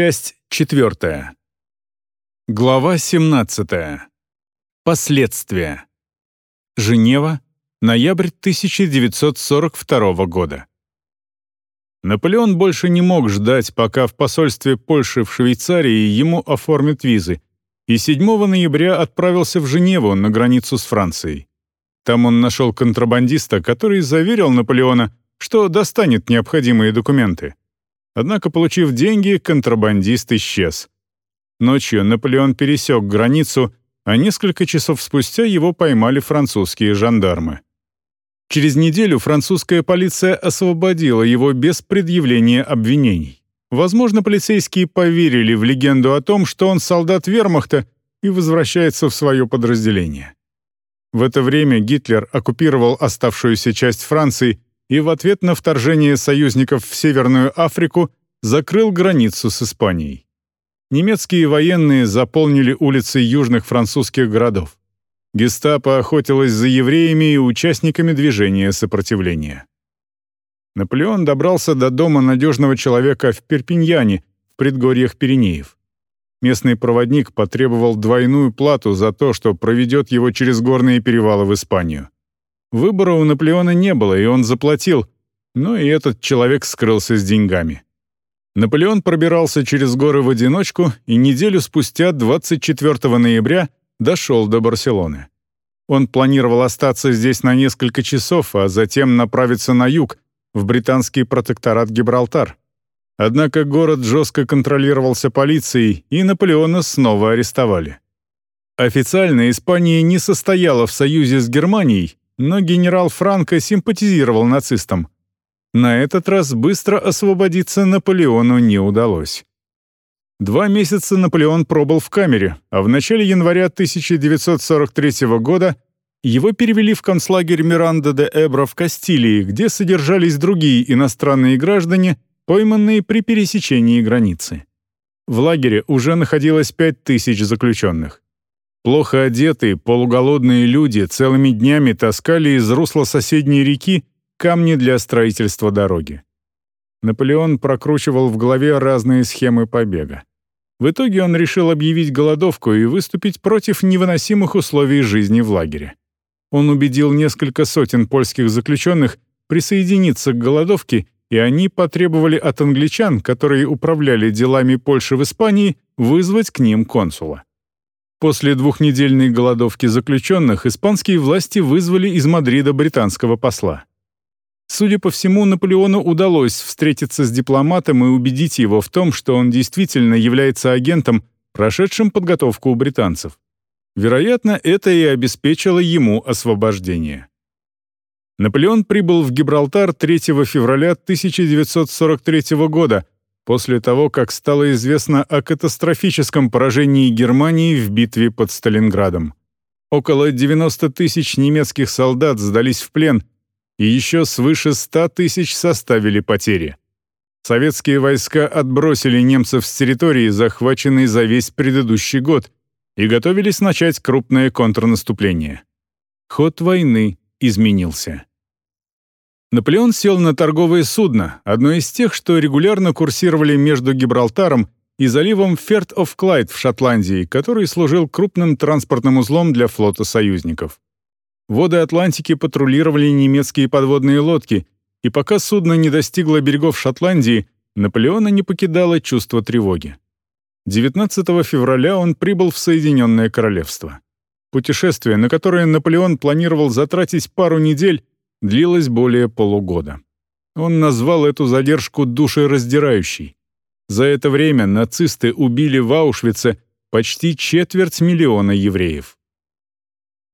Часть четвертая. Глава 17. Последствия. Женева, ноябрь 1942 года. Наполеон больше не мог ждать, пока в посольстве Польши в Швейцарии ему оформят визы, и 7 ноября отправился в Женеву на границу с Францией. Там он нашел контрабандиста, который заверил Наполеона, что достанет необходимые документы. Однако, получив деньги, контрабандист исчез. Ночью Наполеон пересек границу, а несколько часов спустя его поймали французские жандармы. Через неделю французская полиция освободила его без предъявления обвинений. Возможно, полицейские поверили в легенду о том, что он солдат вермахта и возвращается в свое подразделение. В это время Гитлер оккупировал оставшуюся часть Франции и в ответ на вторжение союзников в Северную Африку закрыл границу с Испанией. Немецкие военные заполнили улицы южных французских городов. Гестапо охотилось за евреями и участниками движения сопротивления. Наполеон добрался до дома надежного человека в Перпиньяне, в предгорьях Пиренеев. Местный проводник потребовал двойную плату за то, что проведет его через горные перевалы в Испанию. Выбора у Наполеона не было, и он заплатил, но и этот человек скрылся с деньгами. Наполеон пробирался через горы в одиночку и неделю спустя, 24 ноября, дошел до Барселоны. Он планировал остаться здесь на несколько часов, а затем направиться на юг, в британский протекторат Гибралтар. Однако город жестко контролировался полицией, и Наполеона снова арестовали. Официально Испания не состояла в союзе с Германией, но генерал Франко симпатизировал нацистам. На этот раз быстро освободиться Наполеону не удалось. Два месяца Наполеон пробыл в камере, а в начале января 1943 года его перевели в концлагерь Миранда де Эбро в Кастилии, где содержались другие иностранные граждане, пойманные при пересечении границы. В лагере уже находилось 5000 заключенных. Плохо одетые, полуголодные люди целыми днями таскали из русла соседней реки камни для строительства дороги. Наполеон прокручивал в голове разные схемы побега. В итоге он решил объявить голодовку и выступить против невыносимых условий жизни в лагере. Он убедил несколько сотен польских заключенных присоединиться к голодовке, и они потребовали от англичан, которые управляли делами Польши в Испании, вызвать к ним консула. После двухнедельной голодовки заключенных испанские власти вызвали из Мадрида британского посла. Судя по всему, Наполеону удалось встретиться с дипломатом и убедить его в том, что он действительно является агентом, прошедшим подготовку у британцев. Вероятно, это и обеспечило ему освобождение. Наполеон прибыл в Гибралтар 3 февраля 1943 года, после того, как стало известно о катастрофическом поражении Германии в битве под Сталинградом. Около 90 тысяч немецких солдат сдались в плен — и еще свыше 100 тысяч составили потери. Советские войска отбросили немцев с территории, захваченной за весь предыдущий год, и готовились начать крупное контрнаступление. Ход войны изменился. Наполеон сел на торговое судно, одно из тех, что регулярно курсировали между Гибралтаром и заливом Ферт оф Клайд в Шотландии, который служил крупным транспортным узлом для флота союзников. Воды Атлантики патрулировали немецкие подводные лодки, и пока судно не достигло берегов Шотландии, Наполеона не покидало чувство тревоги. 19 февраля он прибыл в Соединенное Королевство. Путешествие, на которое Наполеон планировал затратить пару недель, длилось более полугода. Он назвал эту задержку душераздирающей. За это время нацисты убили в Аушвице почти четверть миллиона евреев.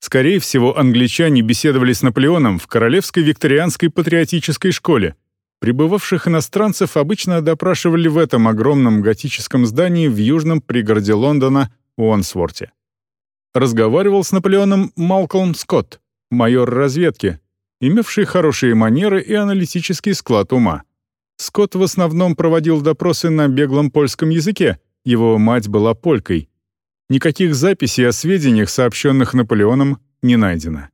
Скорее всего, англичане беседовали с Наполеоном в Королевской викторианской патриотической школе. Прибывавших иностранцев обычно допрашивали в этом огромном готическом здании в южном пригороде Лондона, Уонсворте. Разговаривал с Наполеоном Малкольм Скотт, майор разведки, имевший хорошие манеры и аналитический склад ума. Скотт в основном проводил допросы на беглом польском языке, его мать была полькой — Никаких записей о сведениях, сообщенных Наполеоном, не найдено.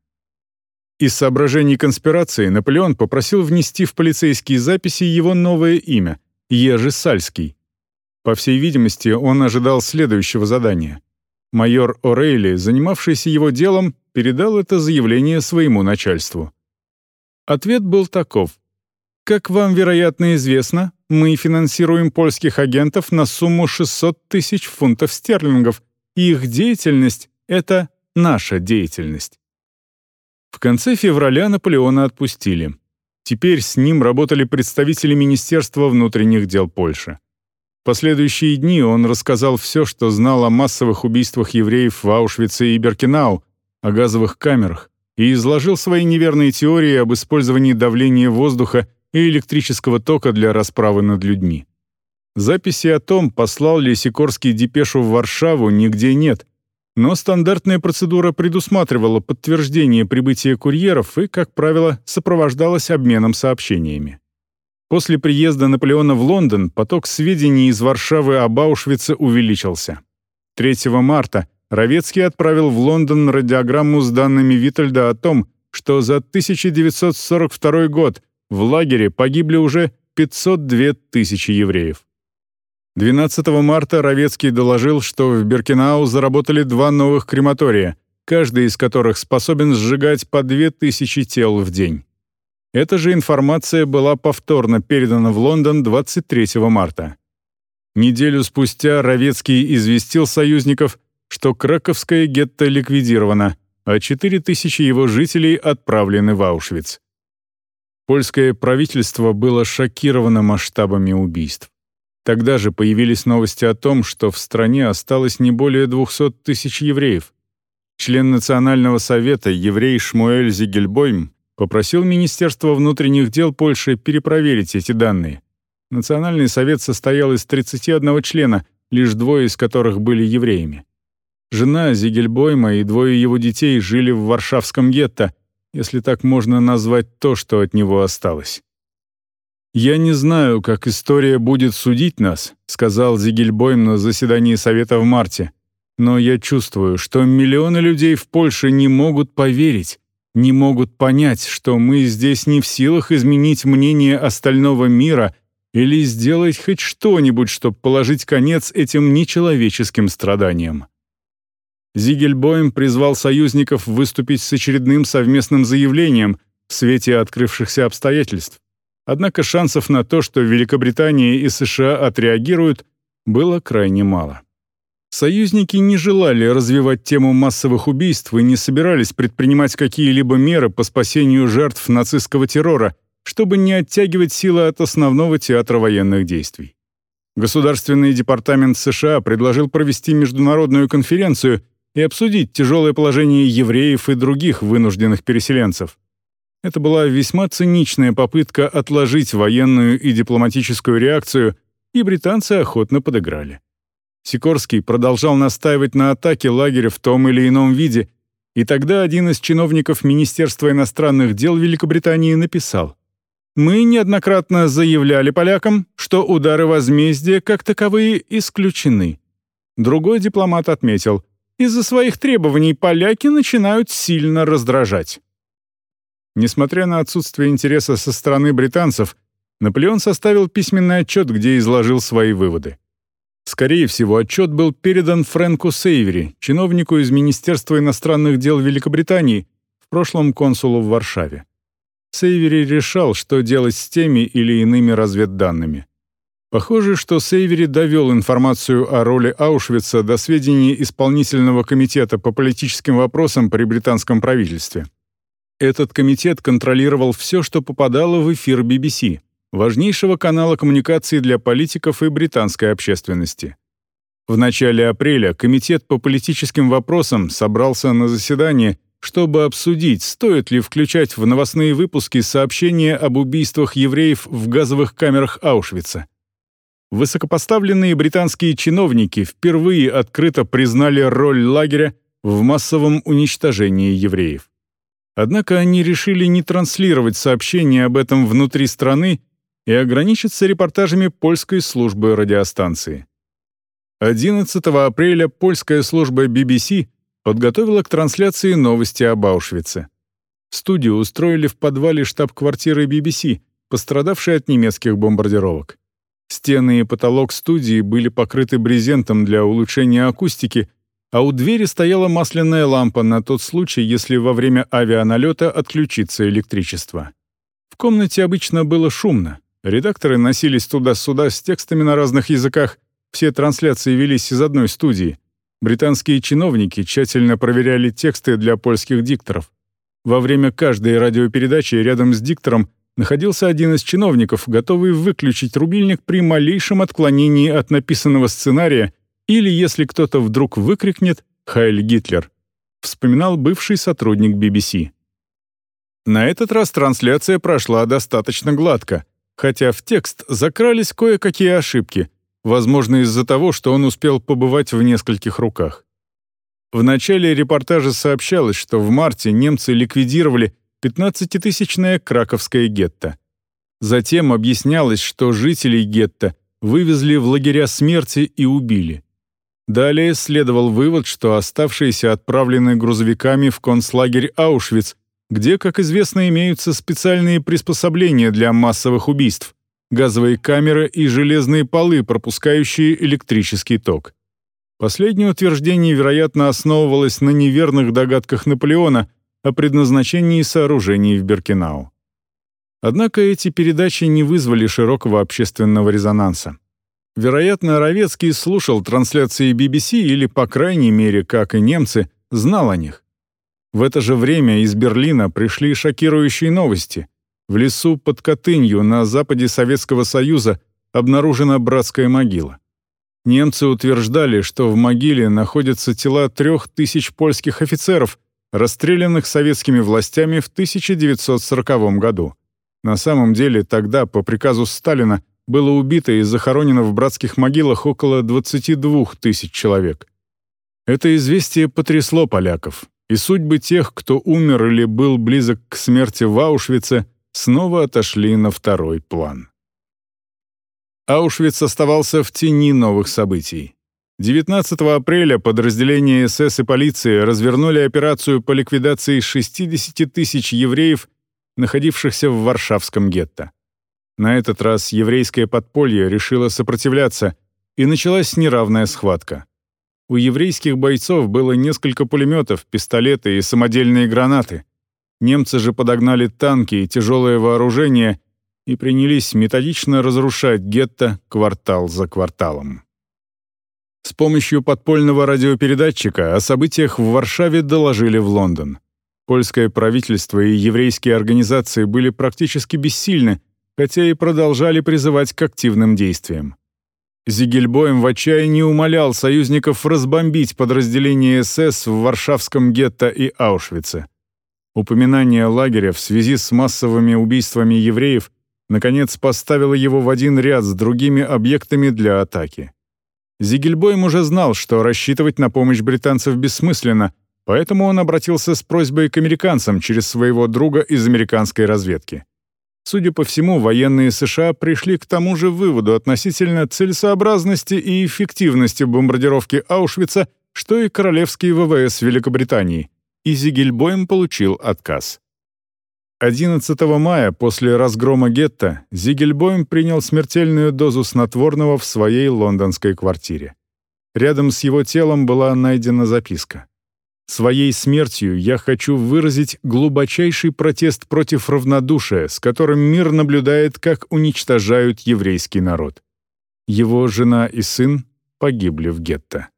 Из соображений конспирации Наполеон попросил внести в полицейские записи его новое имя — Ежи Сальский. По всей видимости, он ожидал следующего задания. Майор О'Рейли, занимавшийся его делом, передал это заявление своему начальству. Ответ был таков. Как вам, вероятно, известно, мы финансируем польских агентов на сумму 600 тысяч фунтов стерлингов, и их деятельность — это наша деятельность. В конце февраля Наполеона отпустили. Теперь с ним работали представители Министерства внутренних дел Польши. В последующие дни он рассказал все, что знал о массовых убийствах евреев в Аушвице и Беркинау, о газовых камерах, и изложил свои неверные теории об использовании давления воздуха и электрического тока для расправы над людьми. Записи о том, послал ли Сикорский депешу в Варшаву, нигде нет, но стандартная процедура предусматривала подтверждение прибытия курьеров и, как правило, сопровождалась обменом сообщениями. После приезда Наполеона в Лондон поток сведений из Варшавы об Аушвице увеличился. 3 марта Равецкий отправил в Лондон радиограмму с данными Витальда о том, что за 1942 год в лагере погибли уже 502 тысячи евреев. 12 марта Равецкий доложил, что в Беркинау заработали два новых крематория, каждый из которых способен сжигать по 2000 тел в день. Эта же информация была повторно передана в Лондон 23 марта. Неделю спустя Равецкий известил союзников, что Краковское гетто ликвидировано, а 4000 его жителей отправлены в Аушвиц. Польское правительство было шокировано масштабами убийств. Тогда же появились новости о том, что в стране осталось не более 200 тысяч евреев. Член Национального совета, еврей Шмуэль Зигельбойм, попросил Министерство внутренних дел Польши перепроверить эти данные. Национальный совет состоял из 31 члена, лишь двое из которых были евреями. Жена Зигельбойма и двое его детей жили в Варшавском гетто, если так можно назвать то, что от него осталось. «Я не знаю, как история будет судить нас», сказал Зигельбойм на заседании Совета в марте. «Но я чувствую, что миллионы людей в Польше не могут поверить, не могут понять, что мы здесь не в силах изменить мнение остального мира или сделать хоть что-нибудь, чтобы положить конец этим нечеловеческим страданиям». Зигельбойм призвал союзников выступить с очередным совместным заявлением в свете открывшихся обстоятельств. Однако шансов на то, что Великобритания и США отреагируют, было крайне мало. Союзники не желали развивать тему массовых убийств и не собирались предпринимать какие-либо меры по спасению жертв нацистского террора, чтобы не оттягивать силы от основного театра военных действий. Государственный департамент США предложил провести международную конференцию и обсудить тяжелое положение евреев и других вынужденных переселенцев. Это была весьма циничная попытка отложить военную и дипломатическую реакцию, и британцы охотно подыграли. Сикорский продолжал настаивать на атаке лагеря в том или ином виде, и тогда один из чиновников Министерства иностранных дел Великобритании написал «Мы неоднократно заявляли полякам, что удары возмездия как таковые исключены». Другой дипломат отметил «Из-за своих требований поляки начинают сильно раздражать». Несмотря на отсутствие интереса со стороны британцев, Наполеон составил письменный отчет, где изложил свои выводы. Скорее всего, отчет был передан Фрэнку Сейвери, чиновнику из Министерства иностранных дел Великобритании, в прошлом консулу в Варшаве. Сейвери решал, что делать с теми или иными разведданными. Похоже, что Сейвери довел информацию о роли Аушвица до сведений Исполнительного комитета по политическим вопросам при британском правительстве. Этот комитет контролировал все, что попадало в эфир BBC, важнейшего канала коммуникации для политиков и британской общественности. В начале апреля Комитет по политическим вопросам собрался на заседание, чтобы обсудить, стоит ли включать в новостные выпуски сообщения об убийствах евреев в газовых камерах Аушвица. Высокопоставленные британские чиновники впервые открыто признали роль лагеря в массовом уничтожении евреев. Однако они решили не транслировать сообщения об этом внутри страны и ограничиться репортажами польской службы радиостанции. 11 апреля польская служба BBC подготовила к трансляции новости об Аушвице. Студию устроили в подвале штаб-квартиры BBC, пострадавшей от немецких бомбардировок. Стены и потолок студии были покрыты брезентом для улучшения акустики, а у двери стояла масляная лампа на тот случай, если во время авианалета отключится электричество. В комнате обычно было шумно. Редакторы носились туда-сюда с текстами на разных языках, все трансляции велись из одной студии. Британские чиновники тщательно проверяли тексты для польских дикторов. Во время каждой радиопередачи рядом с диктором находился один из чиновников, готовый выключить рубильник при малейшем отклонении от написанного сценария или если кто-то вдруг выкрикнет «Хайль Гитлер», вспоминал бывший сотрудник BBC. На этот раз трансляция прошла достаточно гладко, хотя в текст закрались кое-какие ошибки, возможно из-за того, что он успел побывать в нескольких руках. В начале репортажа сообщалось, что в марте немцы ликвидировали 15-тысячное краковское гетто. Затем объяснялось, что жителей гетто вывезли в лагеря смерти и убили. Далее следовал вывод, что оставшиеся отправлены грузовиками в концлагерь Аушвиц, где, как известно, имеются специальные приспособления для массовых убийств, газовые камеры и железные полы, пропускающие электрический ток. Последнее утверждение, вероятно, основывалось на неверных догадках Наполеона – о предназначении сооружений в Беркинау. Однако эти передачи не вызвали широкого общественного резонанса. Вероятно, Ровецкий слушал трансляции BBC или, по крайней мере, как и немцы, знал о них. В это же время из Берлина пришли шокирующие новости. В лесу под Катынью на западе Советского Союза обнаружена братская могила. Немцы утверждали, что в могиле находятся тела трех тысяч польских офицеров – расстрелянных советскими властями в 1940 году. На самом деле тогда, по приказу Сталина, было убито и захоронено в братских могилах около 22 тысяч человек. Это известие потрясло поляков, и судьбы тех, кто умер или был близок к смерти в Аушвице, снова отошли на второй план. Аушвиц оставался в тени новых событий. 19 апреля подразделения СС и полиции развернули операцию по ликвидации 60 тысяч евреев, находившихся в Варшавском гетто. На этот раз еврейское подполье решило сопротивляться, и началась неравная схватка. У еврейских бойцов было несколько пулеметов, пистолеты и самодельные гранаты. Немцы же подогнали танки и тяжелое вооружение и принялись методично разрушать гетто квартал за кварталом. С помощью подпольного радиопередатчика о событиях в Варшаве доложили в Лондон. Польское правительство и еврейские организации были практически бессильны, хотя и продолжали призывать к активным действиям. Зигельбоем в отчаянии умолял союзников разбомбить подразделения СС в Варшавском гетто и Аушвице. Упоминание лагеря в связи с массовыми убийствами евреев наконец поставило его в один ряд с другими объектами для атаки. Зигельбойм уже знал, что рассчитывать на помощь британцев бессмысленно, поэтому он обратился с просьбой к американцам через своего друга из американской разведки. Судя по всему, военные США пришли к тому же выводу относительно целесообразности и эффективности бомбардировки Аушвица, что и Королевский ВВС Великобритании, и Зигельбойм получил отказ. 11 мая после разгрома гетто Зигельбойм принял смертельную дозу снотворного в своей лондонской квартире. Рядом с его телом была найдена записка. «Своей смертью я хочу выразить глубочайший протест против равнодушия, с которым мир наблюдает, как уничтожают еврейский народ. Его жена и сын погибли в гетто».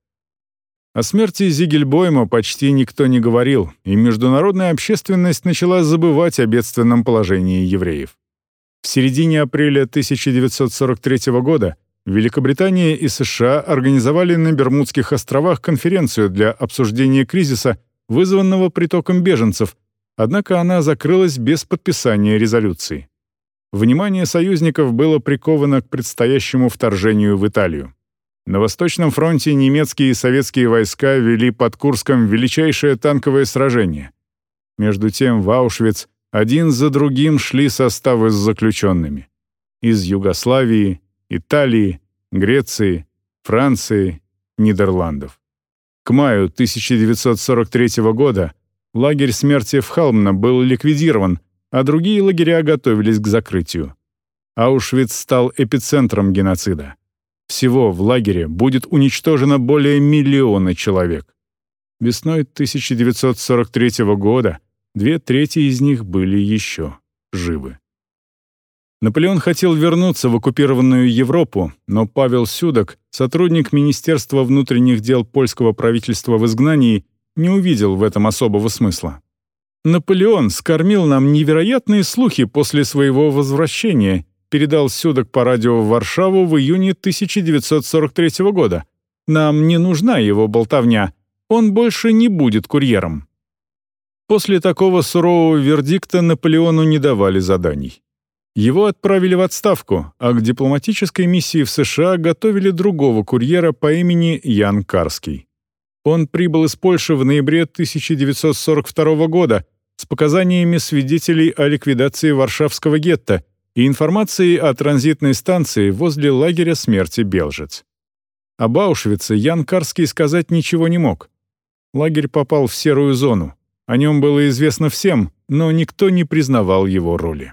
О смерти Зигельбойма почти никто не говорил, и международная общественность начала забывать о бедственном положении евреев. В середине апреля 1943 года Великобритания и США организовали на Бермудских островах конференцию для обсуждения кризиса, вызванного притоком беженцев, однако она закрылась без подписания резолюции. Внимание союзников было приковано к предстоящему вторжению в Италию. На Восточном фронте немецкие и советские войска вели под Курском величайшее танковое сражение. Между тем в Аушвиц один за другим шли составы с заключенными. Из Югославии, Италии, Греции, Франции, Нидерландов. К маю 1943 года лагерь смерти в Халмна был ликвидирован, а другие лагеря готовились к закрытию. Аушвиц стал эпицентром геноцида. Всего в лагере будет уничтожено более миллиона человек. Весной 1943 года две трети из них были еще живы. Наполеон хотел вернуться в оккупированную Европу, но Павел Сюдок, сотрудник Министерства внутренних дел польского правительства в изгнании, не увидел в этом особого смысла. «Наполеон скормил нам невероятные слухи после своего возвращения», передал Сюдок по радио в Варшаву в июне 1943 года. «Нам не нужна его болтовня. Он больше не будет курьером». После такого сурового вердикта Наполеону не давали заданий. Его отправили в отставку, а к дипломатической миссии в США готовили другого курьера по имени Ян Карский. Он прибыл из Польши в ноябре 1942 года с показаниями свидетелей о ликвидации Варшавского гетто и информацией о транзитной станции возле лагеря смерти Белжец. Об Аушвице Ян Карский сказать ничего не мог. Лагерь попал в серую зону. О нем было известно всем, но никто не признавал его роли.